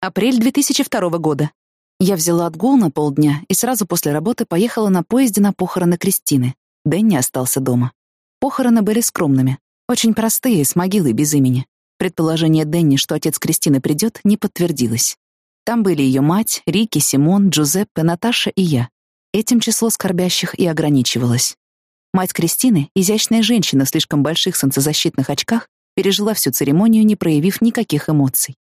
Апрель 2002 года. Я взяла отгул на полдня и сразу после работы поехала на поезде на похороны Кристины. Дэнни остался дома. Похороны были скромными, очень простые, с могилой без имени. Предположение Дэнни, что отец Кристины придет, не подтвердилось. Там были ее мать, Рики, Симон, Джузеппе, Наташа и я. Этим число скорбящих и ограничивалось. Мать Кристины, изящная женщина в слишком больших солнцезащитных очках, пережила всю церемонию, не проявив никаких эмоций.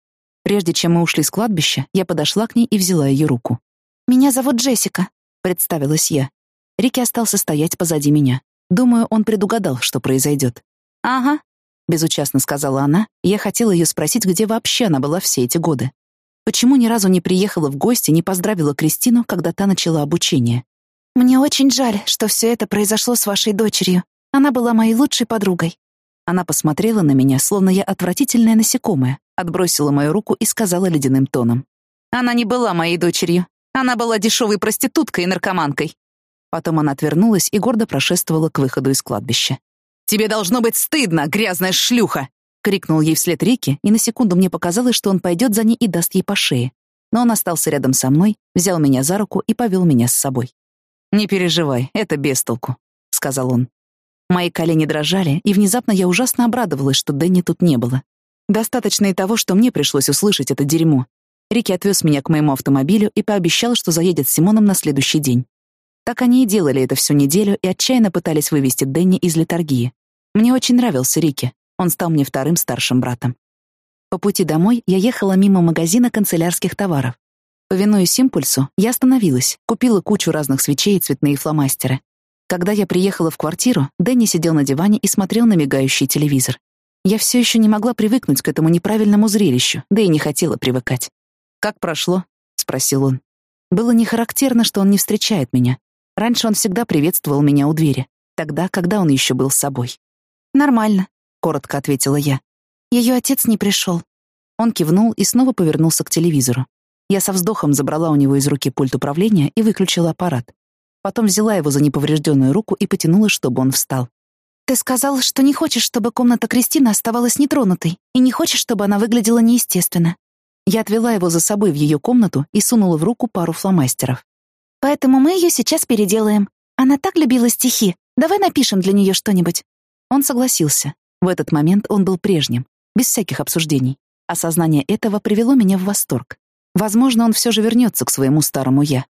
Прежде чем мы ушли с кладбища, я подошла к ней и взяла ее руку. «Меня зовут Джессика», — представилась я. Рики остался стоять позади меня. Думаю, он предугадал, что произойдет. «Ага», — безучастно сказала она, и я хотела ее спросить, где вообще она была все эти годы. Почему ни разу не приехала в гости, не поздравила Кристину, когда та начала обучение? «Мне очень жаль, что все это произошло с вашей дочерью. Она была моей лучшей подругой». Она посмотрела на меня, словно я отвратительное насекомое, отбросила мою руку и сказала ледяным тоном. «Она не была моей дочерью. Она была дешевой проституткой и наркоманкой». Потом она отвернулась и гордо прошествовала к выходу из кладбища. «Тебе должно быть стыдно, грязная шлюха!» — крикнул ей вслед Рики, и на секунду мне показалось, что он пойдет за ней и даст ей по шее. Но он остался рядом со мной, взял меня за руку и повел меня с собой. «Не переживай, это без толку», — сказал он. Мои колени дрожали, и внезапно я ужасно обрадовалась, что Дэнни тут не было. Достаточно и того, что мне пришлось услышать это дерьмо. Рики отвез меня к моему автомобилю и пообещал, что заедет с Симоном на следующий день. Так они и делали это всю неделю и отчаянно пытались вывести Дэнни из летаргии. Мне очень нравился Рики. Он стал мне вторым старшим братом. По пути домой я ехала мимо магазина канцелярских товаров. Повинуясь импульсу, я остановилась, купила кучу разных свечей и цветные фломастеры. Когда я приехала в квартиру, Дэнни сидел на диване и смотрел на мигающий телевизор. Я все еще не могла привыкнуть к этому неправильному зрелищу, да и не хотела привыкать. «Как прошло?» — спросил он. Было не характерно, что он не встречает меня. Раньше он всегда приветствовал меня у двери, тогда, когда он еще был с собой. «Нормально», — коротко ответила я. Ее отец не пришел. Он кивнул и снова повернулся к телевизору. Я со вздохом забрала у него из руки пульт управления и выключила аппарат. Потом взяла его за неповрежденную руку и потянула, чтобы он встал. Ты сказал, что не хочешь, чтобы комната Кристины оставалась нетронутой, и не хочешь, чтобы она выглядела неестественно. Я отвела его за собой в ее комнату и сунула в руку пару фломастеров. Поэтому мы ее сейчас переделаем. Она так любила стихи. Давай напишем для нее что-нибудь. Он согласился. В этот момент он был прежним, без всяких обсуждений. Осознание этого привело меня в восторг. Возможно, он все же вернется к своему старому «я».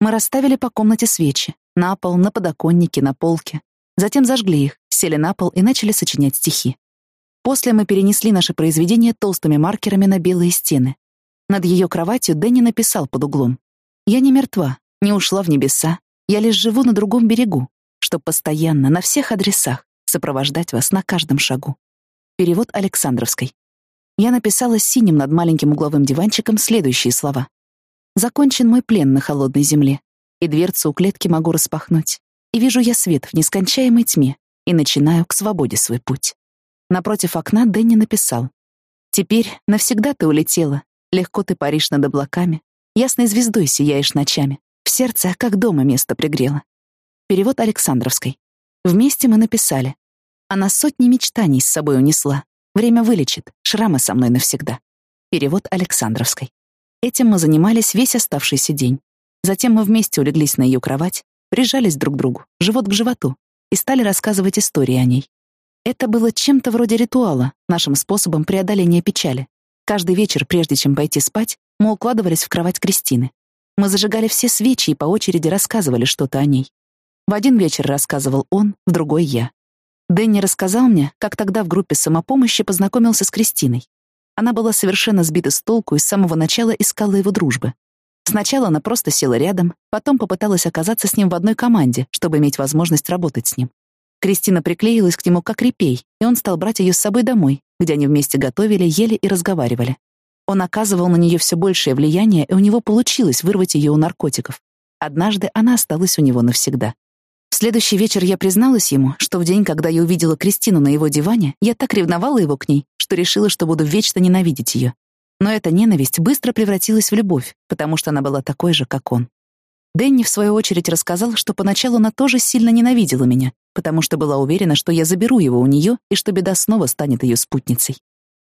Мы расставили по комнате свечи. На пол, на подоконнике, на полке. Затем зажгли их, сели на пол и начали сочинять стихи. После мы перенесли наше произведение толстыми маркерами на белые стены. Над ее кроватью Дэнни написал под углом. «Я не мертва, не ушла в небеса, я лишь живу на другом берегу, чтоб постоянно, на всех адресах, сопровождать вас на каждом шагу». Перевод Александровской. Я написала синим над маленьким угловым диванчиком следующие слова. «Закончен мой плен на холодной земле, и дверцу у клетки могу распахнуть и вижу я свет в нескончаемой тьме и начинаю к свободе свой путь. Напротив окна Дэнни написал. «Теперь навсегда ты улетела, легко ты паришь над облаками, ясной звездой сияешь ночами, в сердце, как дома, место пригрела». Перевод Александровской. Вместе мы написали. Она сотни мечтаний с собой унесла. Время вылечит, шрамы со мной навсегда. Перевод Александровской. Этим мы занимались весь оставшийся день. Затем мы вместе улеглись на ее кровать, прижались друг к другу, живот к животу, и стали рассказывать истории о ней. Это было чем-то вроде ритуала, нашим способом преодоления печали. Каждый вечер, прежде чем пойти спать, мы укладывались в кровать Кристины. Мы зажигали все свечи и по очереди рассказывали что-то о ней. В один вечер рассказывал он, в другой — я. Дэнни рассказал мне, как тогда в группе самопомощи познакомился с Кристиной. Она была совершенно сбита с толку и с самого начала искала его дружбы. Сначала она просто села рядом, потом попыталась оказаться с ним в одной команде, чтобы иметь возможность работать с ним. Кристина приклеилась к нему как репей, и он стал брать ее с собой домой, где они вместе готовили, ели и разговаривали. Он оказывал на нее все большее влияние, и у него получилось вырвать ее у наркотиков. Однажды она осталась у него навсегда. В следующий вечер я призналась ему, что в день, когда я увидела Кристину на его диване, я так ревновала его к ней, что решила, что буду вечно ненавидеть ее. Но эта ненависть быстро превратилась в любовь, потому что она была такой же, как он. Дэнни, в свою очередь, рассказал, что поначалу она тоже сильно ненавидела меня, потому что была уверена, что я заберу его у нее и что беда снова станет ее спутницей.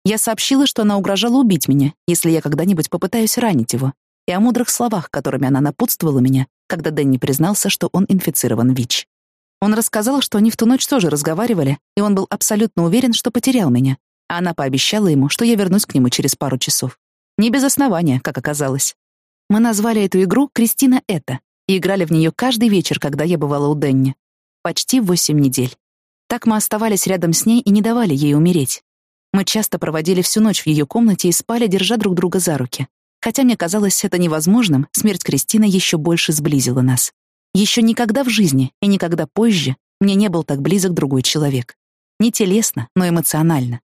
Я сообщила, что она угрожала убить меня, если я когда-нибудь попытаюсь ранить его, и о мудрых словах, которыми она напутствовала меня, когда Дэнни признался, что он инфицирован ВИЧ. Он рассказал, что они в ту ночь тоже разговаривали, и он был абсолютно уверен, что потерял меня, а она пообещала ему, что я вернусь к нему через пару часов. Не без основания, как оказалось. Мы назвали эту игру «Кристина это» и играли в нее каждый вечер, когда я бывала у Денни. Почти восемь недель. Так мы оставались рядом с ней и не давали ей умереть. Мы часто проводили всю ночь в ее комнате и спали, держа друг друга за руки. Хотя мне казалось это невозможным, смерть Кристины еще больше сблизила нас. Еще никогда в жизни и никогда позже мне не был так близок другой человек. Не телесно, но эмоционально.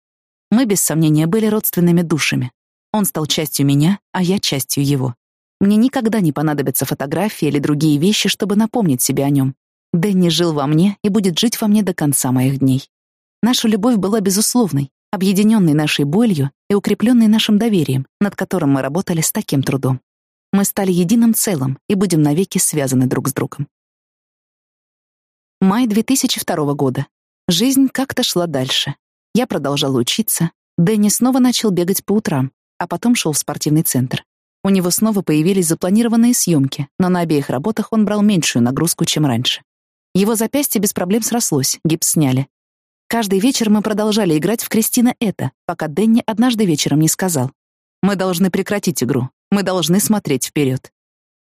Мы, без сомнения, были родственными душами. Он стал частью меня, а я частью его. Мне никогда не понадобятся фотографии или другие вещи, чтобы напомнить себе о нем. Дэнни жил во мне и будет жить во мне до конца моих дней. Наша любовь была безусловной, объединенной нашей болью и укрепленной нашим доверием, над которым мы работали с таким трудом. Мы стали единым целым и будем навеки связаны друг с другом. Май 2002 года. Жизнь как-то шла дальше. Я продолжала учиться. Дэнни снова начал бегать по утрам, а потом шел в спортивный центр. У него снова появились запланированные съемки, но на обеих работах он брал меньшую нагрузку, чем раньше. Его запястье без проблем срослось, гипс сняли. Каждый вечер мы продолжали играть в Кристина это, пока Дэнни однажды вечером не сказал. «Мы должны прекратить игру. Мы должны смотреть вперед.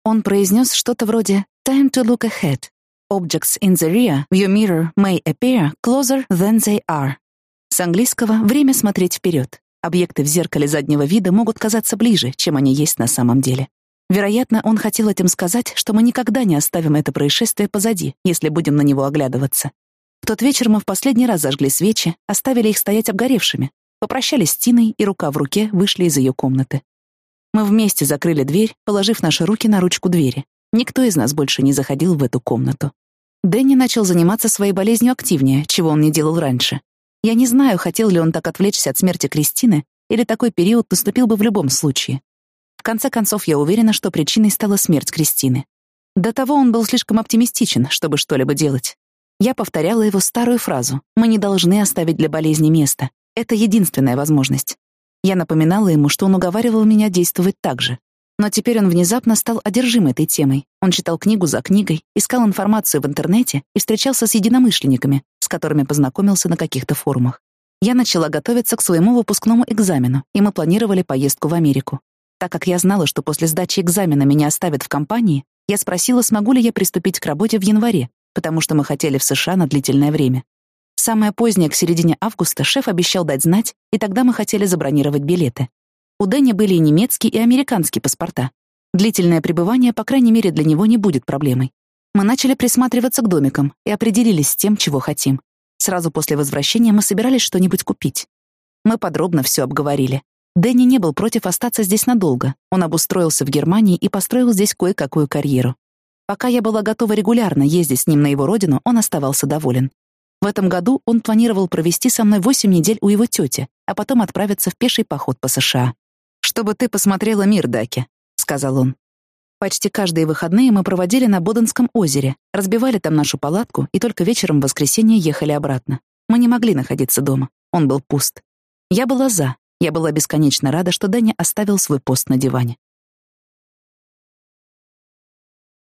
Он произнес что-то вроде «Time to look ahead. Objects in the rear view mirror may appear closer than they are». С английского «время смотреть вперед». Объекты в зеркале заднего вида могут казаться ближе, чем они есть на самом деле. Вероятно, он хотел этим сказать, что мы никогда не оставим это происшествие позади, если будем на него оглядываться. В тот вечер мы в последний раз зажгли свечи, оставили их стоять обгоревшими, попрощались с Тиной и рука в руке вышли из ее комнаты. Мы вместе закрыли дверь, положив наши руки на ручку двери. Никто из нас больше не заходил в эту комнату. Дэнни начал заниматься своей болезнью активнее, чего он не делал раньше. Я не знаю, хотел ли он так отвлечься от смерти Кристины, или такой период наступил бы в любом случае. В конце концов, я уверена, что причиной стала смерть Кристины. До того он был слишком оптимистичен, чтобы что-либо делать. Я повторяла его старую фразу «Мы не должны оставить для болезни место. Это единственная возможность». Я напоминала ему, что он уговаривал меня действовать так же. Но теперь он внезапно стал одержим этой темой. Он читал книгу за книгой, искал информацию в интернете и встречался с единомышленниками, с которыми познакомился на каких-то форумах. Я начала готовиться к своему выпускному экзамену, и мы планировали поездку в Америку. Так как я знала, что после сдачи экзамена меня оставят в компании, я спросила, смогу ли я приступить к работе в январе, потому что мы хотели в США на длительное время. Самое позднее, к середине августа, шеф обещал дать знать, и тогда мы хотели забронировать билеты. У Дэнни были и немецкие, и американские паспорта. Длительное пребывание, по крайней мере, для него не будет проблемой. Мы начали присматриваться к домикам и определились с тем, чего хотим. Сразу после возвращения мы собирались что-нибудь купить. Мы подробно все обговорили. Дэнни не был против остаться здесь надолго. Он обустроился в Германии и построил здесь кое-какую карьеру. Пока я была готова регулярно ездить с ним на его родину, он оставался доволен. В этом году он планировал провести со мной 8 недель у его тети, а потом отправиться в пеший поход по США. «Чтобы ты посмотрела мир, Даки», — сказал он. Почти каждые выходные мы проводили на Боденском озере, разбивали там нашу палатку и только вечером в воскресенье ехали обратно. Мы не могли находиться дома. Он был пуст. Я была за. Я была бесконечно рада, что Даня оставил свой пост на диване.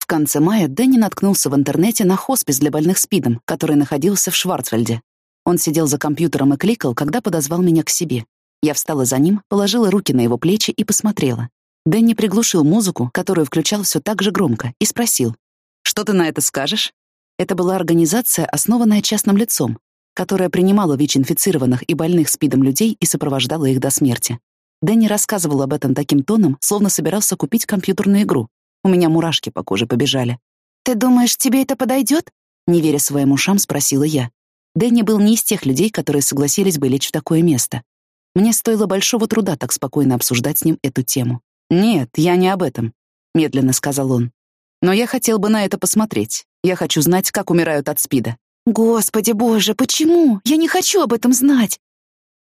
Конце мая Дэнни наткнулся в интернете на хоспис для больных СПИДом, который находился в Шварцвальде. Он сидел за компьютером и кликал, когда подозвал меня к себе. Я встала за ним, положила руки на его плечи и посмотрела. Дэнни приглушил музыку, которую включал все так же громко, и спросил. «Что ты на это скажешь?» Это была организация, основанная частным лицом, которая принимала ВИЧ-инфицированных и больных СПИДом людей и сопровождала их до смерти. Дэнни рассказывал об этом таким тоном, словно собирался купить компьютерную игру. У меня мурашки по коже побежали. «Ты думаешь, тебе это подойдет? Не веря своим ушам, спросила я. Дэнни был не из тех людей, которые согласились бы лечь в такое место. Мне стоило большого труда так спокойно обсуждать с ним эту тему. «Нет, я не об этом», — медленно сказал он. «Но я хотел бы на это посмотреть. Я хочу знать, как умирают от СПИДа». «Господи боже, почему? Я не хочу об этом знать!»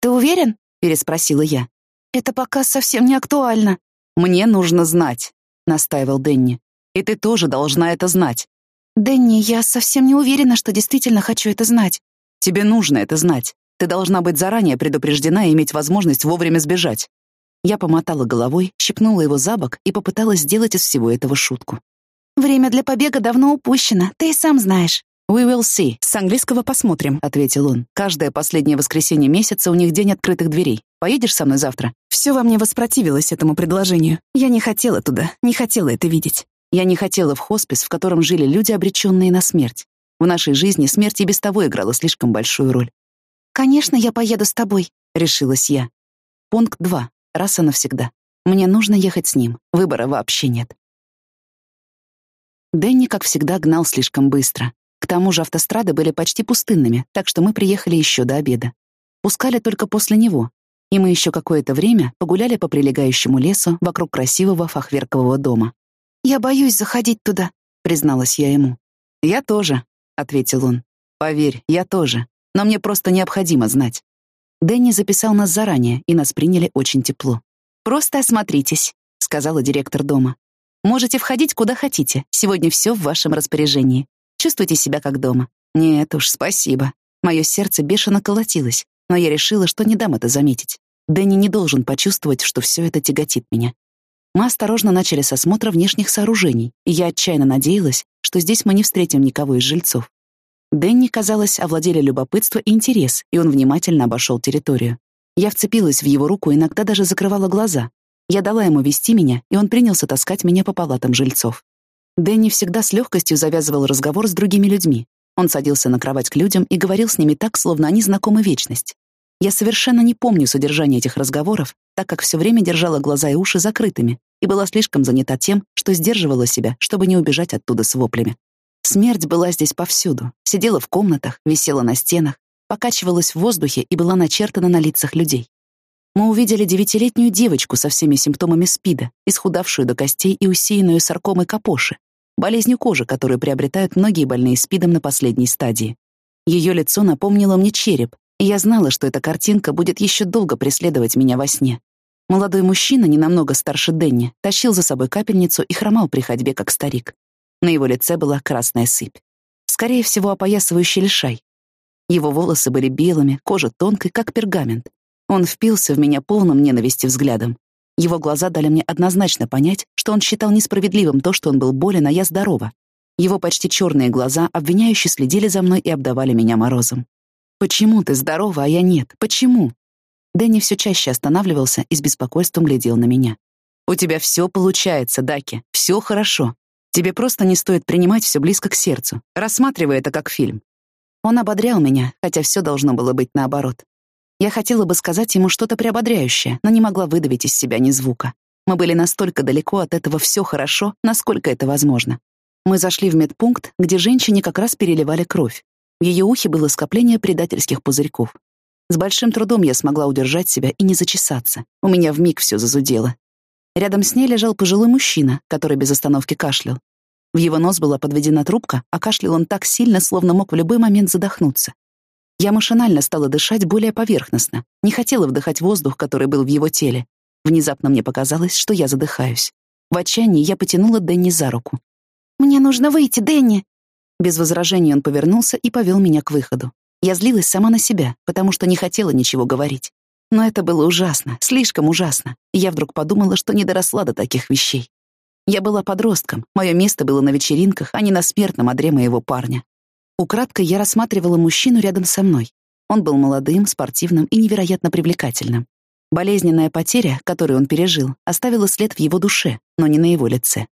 «Ты уверен?» — переспросила я. «Это пока совсем не актуально». «Мне нужно знать», — настаивал Дэнни. И ты тоже должна это знать. Дэнни, я совсем не уверена, что действительно хочу это знать. Тебе нужно это знать. Ты должна быть заранее предупреждена и иметь возможность вовремя сбежать. Я помотала головой, щипнула его за бок и попыталась сделать из всего этого шутку. «Время для побега давно упущено, ты и сам знаешь». «We will see. С английского посмотрим», — ответил он. «Каждое последнее воскресенье месяца у них день открытых дверей. Поедешь со мной завтра?» Все во мне воспротивилось этому предложению. Я не хотела туда, не хотела это видеть. Я не хотела в хоспис, в котором жили люди, обреченные на смерть. В нашей жизни смерть и без того играла слишком большую роль. «Конечно, я поеду с тобой», — решилась я. Пункт 2. Раз и навсегда. Мне нужно ехать с ним. Выбора вообще нет. Дэнни, как всегда, гнал слишком быстро. К тому же автострады были почти пустынными, так что мы приехали еще до обеда. Пускали только после него, и мы еще какое-то время погуляли по прилегающему лесу вокруг красивого фахверкового дома. «Я боюсь заходить туда», — призналась я ему. «Я тоже», — ответил он. «Поверь, я тоже. Но мне просто необходимо знать». Дэнни записал нас заранее, и нас приняли очень тепло. «Просто осмотритесь», — сказала директор дома. «Можете входить куда хотите. Сегодня все в вашем распоряжении. Чувствуйте себя как дома». «Нет уж, спасибо». Мое сердце бешено колотилось, но я решила, что не дам это заметить. Дэнни не должен почувствовать, что все это тяготит меня. Мы осторожно начали с осмотра внешних сооружений, и я отчаянно надеялась, что здесь мы не встретим никого из жильцов. Дэнни, казалось, овладели любопытство и интерес, и он внимательно обошел территорию. Я вцепилась в его руку, иногда даже закрывала глаза. Я дала ему вести меня, и он принялся таскать меня по палатам жильцов. Дэнни всегда с легкостью завязывал разговор с другими людьми. Он садился на кровать к людям и говорил с ними так, словно они знакомы вечность. Я совершенно не помню содержание этих разговоров, так как все время держала глаза и уши закрытыми и была слишком занята тем, что сдерживала себя, чтобы не убежать оттуда с воплями. Смерть была здесь повсюду, сидела в комнатах, висела на стенах, покачивалась в воздухе и была начертана на лицах людей. Мы увидели девятилетнюю девочку со всеми симптомами СПИДа, исхудавшую до костей и усеянную саркомой капоши, болезнью кожи, которую приобретают многие больные СПИДом на последней стадии. Ее лицо напомнило мне череп, и я знала, что эта картинка будет еще долго преследовать меня во сне. Молодой мужчина, не намного старше Денни, тащил за собой капельницу и хромал при ходьбе, как старик. На его лице была красная сыпь. Скорее всего, опоясывающий лишай. Его волосы были белыми, кожа тонкой, как пергамент. Он впился в меня полным ненависти взглядом. Его глаза дали мне однозначно понять, что он считал несправедливым то, что он был болен, а я здорова. Его почти черные глаза обвиняюще следили за мной и обдавали меня морозом. «Почему ты здорова, а я нет? Почему?» Дэнни все чаще останавливался и с беспокойством глядел на меня. «У тебя все получается, Даки, все хорошо. Тебе просто не стоит принимать все близко к сердцу. Рассматривай это как фильм». Он ободрял меня, хотя все должно было быть наоборот. Я хотела бы сказать ему что-то приободряющее, но не могла выдавить из себя ни звука. Мы были настолько далеко от этого все хорошо, насколько это возможно. Мы зашли в медпункт, где женщине как раз переливали кровь. В ее ухе было скопление предательских пузырьков. С большим трудом я смогла удержать себя и не зачесаться. У меня вмиг все зазудело. Рядом с ней лежал пожилой мужчина, который без остановки кашлял. В его нос была подведена трубка, а кашлял он так сильно, словно мог в любой момент задохнуться. Я машинально стала дышать более поверхностно, не хотела вдыхать воздух, который был в его теле. Внезапно мне показалось, что я задыхаюсь. В отчаянии я потянула Дэнни за руку. «Мне нужно выйти, Дэнни!» Без возражений он повернулся и повел меня к выходу. Я злилась сама на себя, потому что не хотела ничего говорить. Но это было ужасно, слишком ужасно. Я вдруг подумала, что не доросла до таких вещей. Я была подростком, мое место было на вечеринках, а не на смертном одре моего парня. Украдкой я рассматривала мужчину рядом со мной. Он был молодым, спортивным и невероятно привлекательным. Болезненная потеря, которую он пережил, оставила след в его душе, но не на его лице.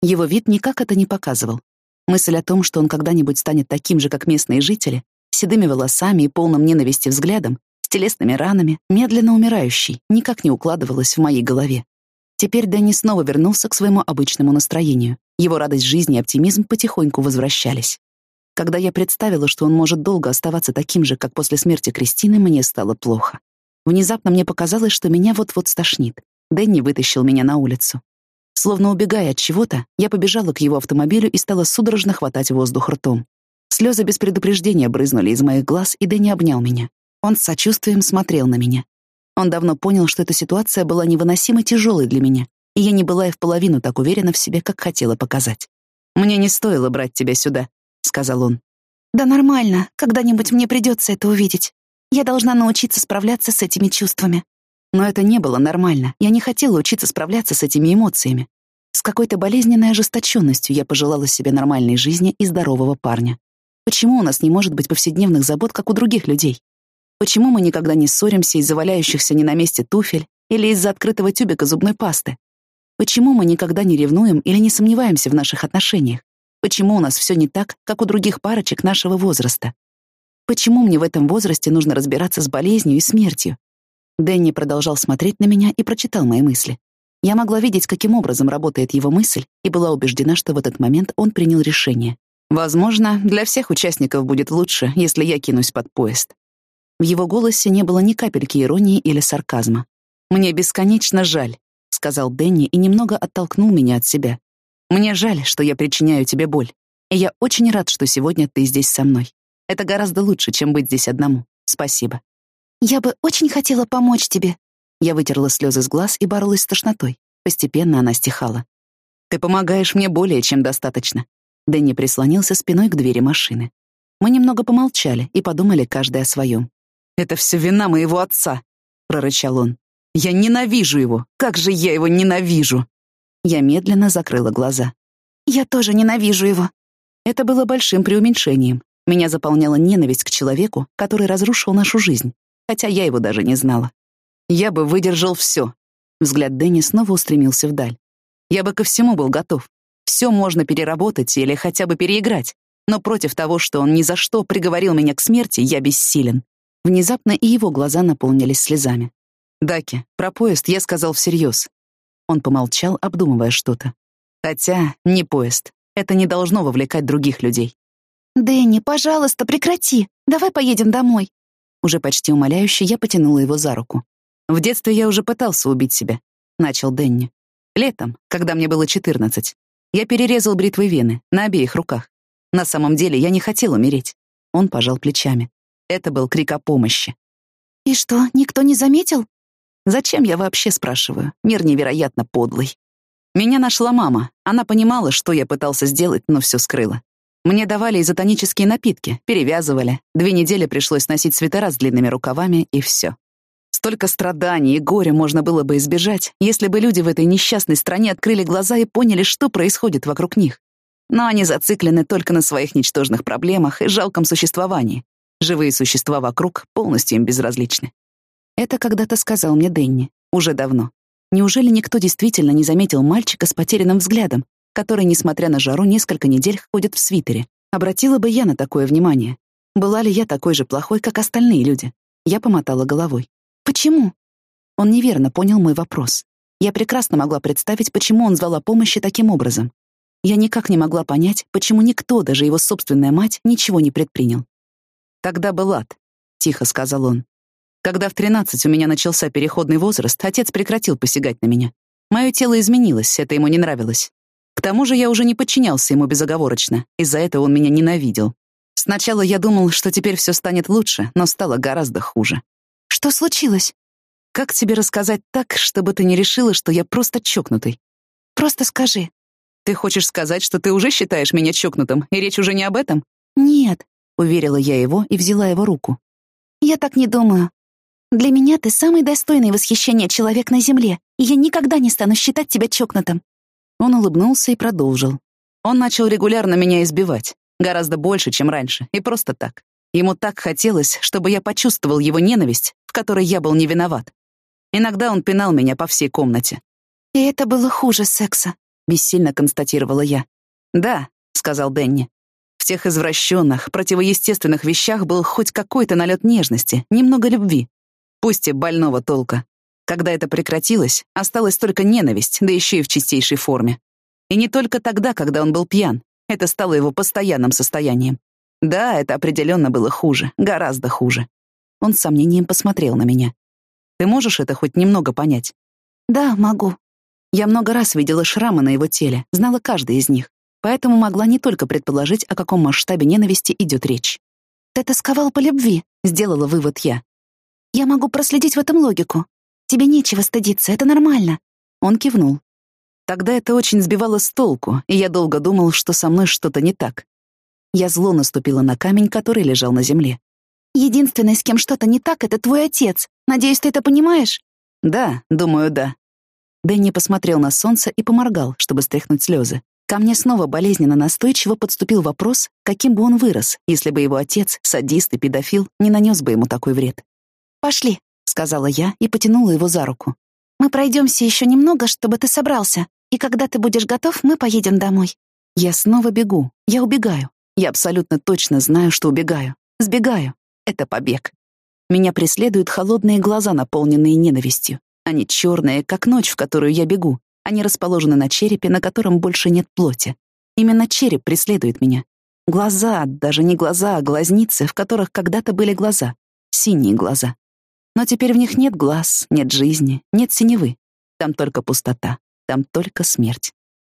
Его вид никак это не показывал. Мысль о том, что он когда-нибудь станет таким же, как местные жители, седыми волосами и полным ненависти взглядом, с телесными ранами, медленно умирающий, никак не укладывалась в моей голове. Теперь Дэнни снова вернулся к своему обычному настроению. Его радость жизни и оптимизм потихоньку возвращались. Когда я представила, что он может долго оставаться таким же, как после смерти Кристины, мне стало плохо. Внезапно мне показалось, что меня вот-вот стошнит. Дэнни вытащил меня на улицу. Словно убегая от чего-то, я побежала к его автомобилю и стала судорожно хватать воздух ртом. Слезы без предупреждения брызнули из моих глаз, и Дэнни обнял меня. Он с сочувствием смотрел на меня. Он давно понял, что эта ситуация была невыносимо тяжелой для меня, и я не была и в половину так уверена в себе, как хотела показать. «Мне не стоило брать тебя сюда», — сказал он. «Да нормально, когда-нибудь мне придется это увидеть. Я должна научиться справляться с этими чувствами». Но это не было нормально. Я не хотела учиться справляться с этими эмоциями. С какой-то болезненной ожесточенностью я пожелала себе нормальной жизни и здорового парня. Почему у нас не может быть повседневных забот, как у других людей? Почему мы никогда не ссоримся из-за валяющихся не на месте туфель или из-за открытого тюбика зубной пасты? Почему мы никогда не ревнуем или не сомневаемся в наших отношениях? Почему у нас все не так, как у других парочек нашего возраста? Почему мне в этом возрасте нужно разбираться с болезнью и смертью? Дэнни продолжал смотреть на меня и прочитал мои мысли. Я могла видеть, каким образом работает его мысль, и была убеждена, что в этот момент он принял решение. Возможно, для всех участников будет лучше, если я кинусь под поезд. В его голосе не было ни капельки иронии или сарказма. «Мне бесконечно жаль», — сказал Дэнни и немного оттолкнул меня от себя. «Мне жаль, что я причиняю тебе боль. И я очень рад, что сегодня ты здесь со мной. Это гораздо лучше, чем быть здесь одному. Спасибо». «Я бы очень хотела помочь тебе». Я вытерла слезы с глаз и боролась с тошнотой. Постепенно она стихала. «Ты помогаешь мне более чем достаточно». Дэнни прислонился спиной к двери машины. Мы немного помолчали и подумали каждый о своем. «Это все вина моего отца», — прорычал он. «Я ненавижу его! Как же я его ненавижу!» Я медленно закрыла глаза. «Я тоже ненавижу его». Это было большим преуменьшением. Меня заполняла ненависть к человеку, который разрушил нашу жизнь, хотя я его даже не знала. Я бы выдержал все. Взгляд Дэнни снова устремился вдаль. Я бы ко всему был готов. Все можно переработать или хотя бы переиграть. Но против того, что он ни за что приговорил меня к смерти, я бессилен. Внезапно и его глаза наполнились слезами. «Даки, про поезд я сказал всерьез». Он помолчал, обдумывая что-то. «Хотя не поезд. Это не должно вовлекать других людей». «Дэнни, пожалуйста, прекрати. Давай поедем домой. Уже почти умоляюще я потянула его за руку. «В детстве я уже пытался убить себя», — начал Дэнни. «Летом, когда мне было 14, я перерезал бритвой вены на обеих руках. На самом деле я не хотел умереть». Он пожал плечами. Это был крик о помощи. «И что, никто не заметил?» «Зачем я вообще спрашиваю? Мир невероятно подлый». Меня нашла мама. Она понимала, что я пытался сделать, но все скрыла. Мне давали изотонические напитки, перевязывали. Две недели пришлось носить свитера с длинными рукавами, и все. Столько страданий и горя можно было бы избежать, если бы люди в этой несчастной стране открыли глаза и поняли, что происходит вокруг них. Но они зациклены только на своих ничтожных проблемах и жалком существовании. Живые существа вокруг полностью им безразличны. Это когда-то сказал мне Дэнни. Уже давно. Неужели никто действительно не заметил мальчика с потерянным взглядом, который, несмотря на жару, несколько недель ходит в свитере. Обратила бы я на такое внимание. Была ли я такой же плохой, как остальные люди? Я помотала головой. Почему? Он неверно понял мой вопрос. Я прекрасно могла представить, почему он звал о помощи таким образом. Я никак не могла понять, почему никто, даже его собственная мать, ничего не предпринял. «Тогда был ад», — тихо сказал он. «Когда в тринадцать у меня начался переходный возраст, отец прекратил посягать на меня. Мое тело изменилось, это ему не нравилось. К тому же я уже не подчинялся ему безоговорочно, из-за этого он меня ненавидел. Сначала я думал, что теперь все станет лучше, но стало гораздо хуже. Что случилось? Как тебе рассказать так, чтобы ты не решила, что я просто чокнутый? Просто скажи. Ты хочешь сказать, что ты уже считаешь меня чокнутым, и речь уже не об этом? Нет, уверила я его и взяла его руку. Я так не думаю. Для меня ты самый достойный восхищения человек на земле, и я никогда не стану считать тебя чокнутым. Он улыбнулся и продолжил. Он начал регулярно меня избивать, гораздо больше, чем раньше, и просто так. Ему так хотелось, чтобы я почувствовал его ненависть, в которой я был не виноват. Иногда он пинал меня по всей комнате. «И это было хуже секса», — бессильно констатировала я. «Да», — сказал Дэнни. В тех извращенных, противоестественных вещах был хоть какой-то налет нежности, немного любви. Пусть и больного толка. Когда это прекратилось, осталась только ненависть, да еще и в чистейшей форме. И не только тогда, когда он был пьян. Это стало его постоянным состоянием. Да, это определенно было хуже, гораздо хуже. Он с сомнением посмотрел на меня. Ты можешь это хоть немного понять? Да, могу. Я много раз видела шрамы на его теле, знала каждый из них, поэтому могла не только предположить, о каком масштабе ненависти идет речь. Ты тосковал по любви, сделала вывод я. Я могу проследить в этом логику. Тебе нечего стыдиться, это нормально. Он кивнул. Тогда это очень сбивало с толку, и я долго думал, что со мной что-то не так. Я зло наступила на камень, который лежал на земле. «Единственный, с кем что-то не так, это твой отец. Надеюсь, ты это понимаешь?» «Да, думаю, да». Дэнни посмотрел на солнце и поморгал, чтобы стряхнуть слезы. Ко мне снова болезненно настойчиво подступил вопрос, каким бы он вырос, если бы его отец, садист и педофил, не нанес бы ему такой вред. «Пошли», — сказала я и потянула его за руку. «Мы пройдемся еще немного, чтобы ты собрался, и когда ты будешь готов, мы поедем домой». Я снова бегу, я убегаю. Я абсолютно точно знаю, что убегаю. Сбегаю. Это побег. Меня преследуют холодные глаза, наполненные ненавистью. Они черные, как ночь, в которую я бегу. Они расположены на черепе, на котором больше нет плоти. Именно череп преследует меня. Глаза, даже не глаза, а глазницы, в которых когда-то были глаза. Синие глаза. Но теперь в них нет глаз, нет жизни, нет синевы. Там только пустота, там только смерть.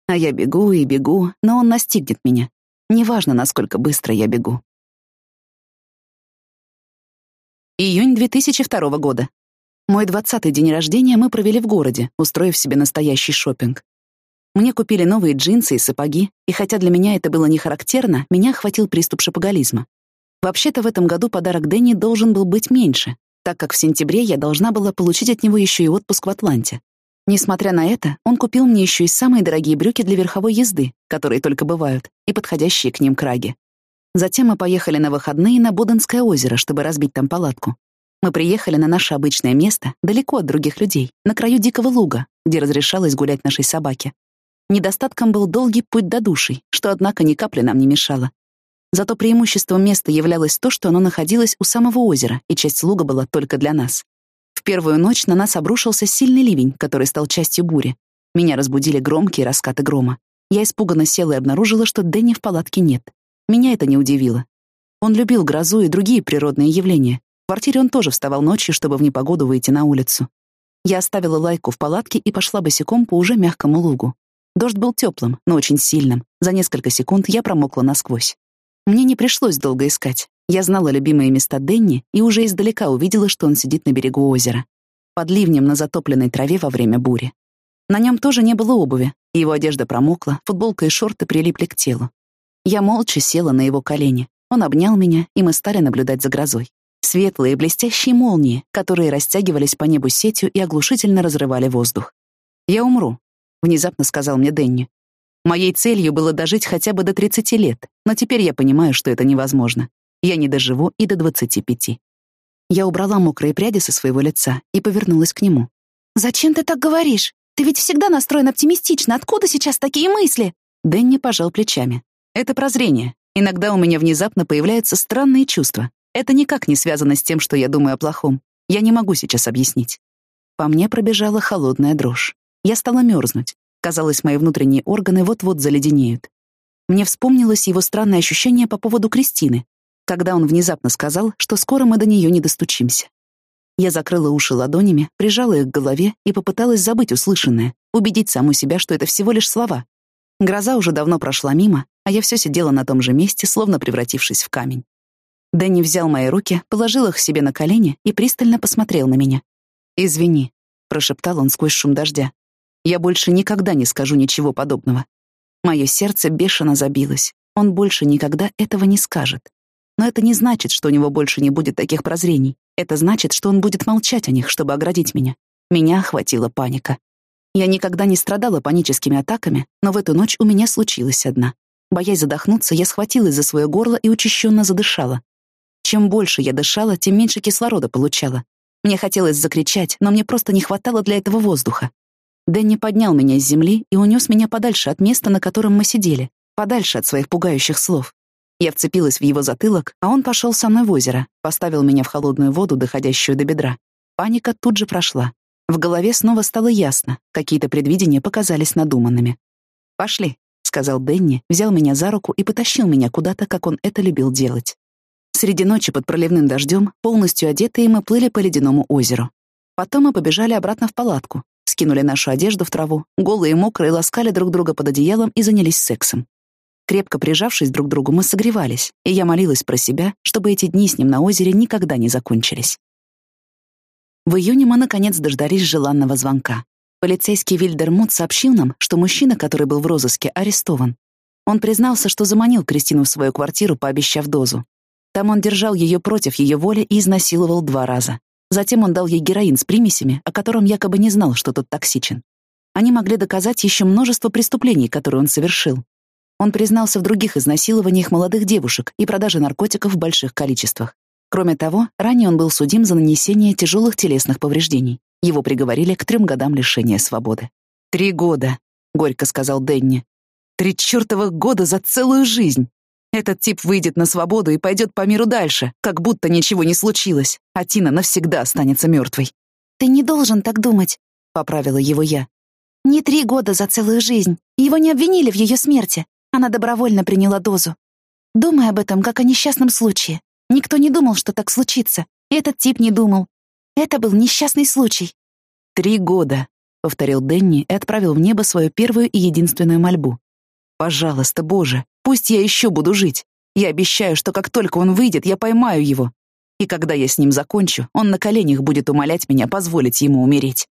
А я бегу и бегу, но он настигнет меня. Неважно, насколько быстро я бегу. Июнь 2002 года. Мой двадцатый день рождения мы провели в городе, устроив себе настоящий шопинг. Мне купили новые джинсы и сапоги, и хотя для меня это было не характерно, меня охватил приступ шопоголизма. Вообще-то в этом году подарок Дэнни должен был быть меньше, так как в сентябре я должна была получить от него еще и отпуск в Атланте. Несмотря на это, он купил мне еще и самые дорогие брюки для верховой езды, которые только бывают, и подходящие к ним краги. Затем мы поехали на выходные на Боденское озеро, чтобы разбить там палатку. Мы приехали на наше обычное место, далеко от других людей, на краю дикого луга, где разрешалось гулять нашей собаке. Недостатком был долгий путь до души, что, однако, ни капли нам не мешало. Зато преимуществом места являлось то, что оно находилось у самого озера, и часть луга была только для нас. В первую ночь на нас обрушился сильный ливень, который стал частью бури. Меня разбудили громкие раскаты грома. Я испуганно села и обнаружила, что Дэнни в палатке нет. Меня это не удивило. Он любил грозу и другие природные явления, квартире он тоже вставал ночью, чтобы в непогоду выйти на улицу. Я оставила лайку в палатке и пошла босиком по уже мягкому лугу. Дождь был теплым, но очень сильным. За несколько секунд я промокла насквозь. Мне не пришлось долго искать. Я знала любимые места Денни и уже издалека увидела, что он сидит на берегу озера. Под ливнем на затопленной траве во время бури. На нем тоже не было обуви, его одежда промокла, футболка и шорты прилипли к телу. Я молча села на его колени. Он обнял меня, и мы стали наблюдать за грозой. Светлые блестящие молнии, которые растягивались по небу сетью и оглушительно разрывали воздух. «Я умру», — внезапно сказал мне Дэнни. «Моей целью было дожить хотя бы до 30 лет, но теперь я понимаю, что это невозможно. Я не доживу и до 25». Я убрала мокрые пряди со своего лица и повернулась к нему. «Зачем ты так говоришь? Ты ведь всегда настроен оптимистично. Откуда сейчас такие мысли?» Дэнни пожал плечами. «Это прозрение. Иногда у меня внезапно появляются странные чувства. Это никак не связано с тем, что я думаю о плохом. Я не могу сейчас объяснить. По мне пробежала холодная дрожь. Я стала мерзнуть. Казалось, мои внутренние органы вот-вот заледенеют. Мне вспомнилось его странное ощущение по поводу Кристины, когда он внезапно сказал, что скоро мы до нее не достучимся. Я закрыла уши ладонями, прижала их к голове и попыталась забыть услышанное, убедить саму себя, что это всего лишь слова. Гроза уже давно прошла мимо, а я все сидела на том же месте, словно превратившись в камень. Дэнни взял мои руки, положил их себе на колени и пристально посмотрел на меня. «Извини», — прошептал он сквозь шум дождя. «Я больше никогда не скажу ничего подобного». Мое сердце бешено забилось. Он больше никогда этого не скажет. Но это не значит, что у него больше не будет таких прозрений. Это значит, что он будет молчать о них, чтобы оградить меня. Меня охватила паника. Я никогда не страдала паническими атаками, но в эту ночь у меня случилась одна. Боясь задохнуться, я схватилась за свое горло и учащенно задышала. Чем больше я дышала, тем меньше кислорода получала. Мне хотелось закричать, но мне просто не хватало для этого воздуха. Дэнни поднял меня с земли и унес меня подальше от места, на котором мы сидели, подальше от своих пугающих слов. Я вцепилась в его затылок, а он пошел со мной в озеро, поставил меня в холодную воду, доходящую до бедра. Паника тут же прошла. В голове снова стало ясно, какие-то предвидения показались надуманными. «Пошли», — сказал Дэнни, взял меня за руку и потащил меня куда-то, как он это любил делать. Среди ночи под проливным дождем, полностью одетые, мы плыли по ледяному озеру. Потом мы побежали обратно в палатку, скинули нашу одежду в траву, голые и мокрые ласкали друг друга под одеялом и занялись сексом. Крепко прижавшись друг к другу, мы согревались, и я молилась про себя, чтобы эти дни с ним на озере никогда не закончились. В июне мы, наконец, дождались желанного звонка. Полицейский Вильдермут сообщил нам, что мужчина, который был в розыске, арестован. Он признался, что заманил Кристину в свою квартиру, пообещав дозу. Там он держал ее против ее воли и изнасиловал два раза. Затем он дал ей героин с примесями, о котором якобы не знал, что тот токсичен. Они могли доказать еще множество преступлений, которые он совершил. Он признался в других изнасилованиях молодых девушек и продаже наркотиков в больших количествах. Кроме того, ранее он был судим за нанесение тяжелых телесных повреждений. Его приговорили к трем годам лишения свободы. «Три года», — горько сказал Дэнни. «Три чертовых года за целую жизнь! Этот тип выйдет на свободу и пойдет по миру дальше, как будто ничего не случилось, а Тина навсегда останется мертвой». «Ты не должен так думать», — поправила его я. «Не три года за целую жизнь. Его не обвинили в ее смерти. Она добровольно приняла дозу. Думай об этом, как о несчастном случае. Никто не думал, что так случится. Этот тип не думал. Это был несчастный случай. «Три года», — повторил Дэнни и отправил в небо свою первую и единственную мольбу. «Пожалуйста, Боже, пусть я еще буду жить. Я обещаю, что как только он выйдет, я поймаю его. И когда я с ним закончу, он на коленях будет умолять меня позволить ему умереть».